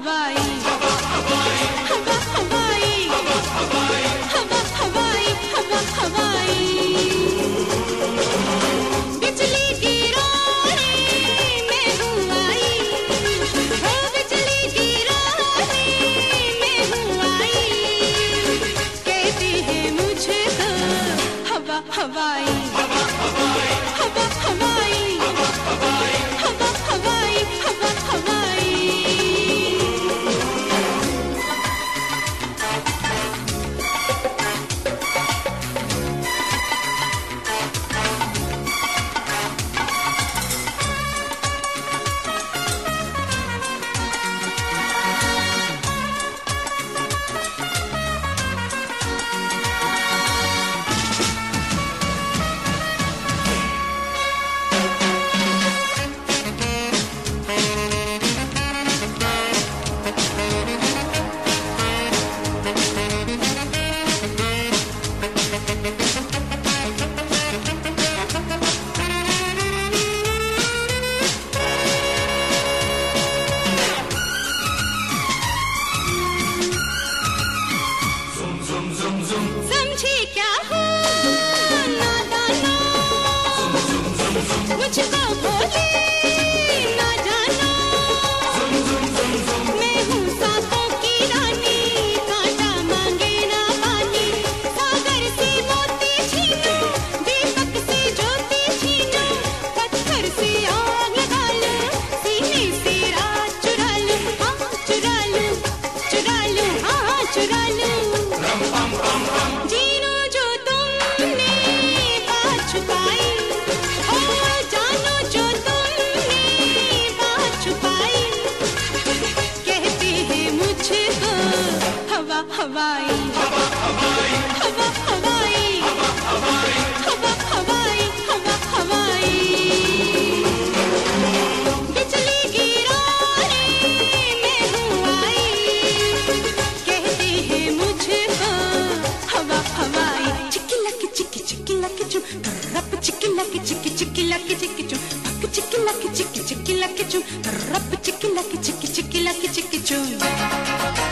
tchau हवाई। हवा हवाई। हवा हवाई हवा हवाई। हवा हवाई हवा हवाई बिजली गिराने में हुआ कहते हैं मुझको तो हवा, हवाई। चिकी लक चिकी चिकी लक चू। रप चिकी लक चिकी चिकी लक चिकी, चू। पक चिकी लक चिकी चिकी लक चू। रप चिकी लक चिकी चिकी लक चिकी, चू।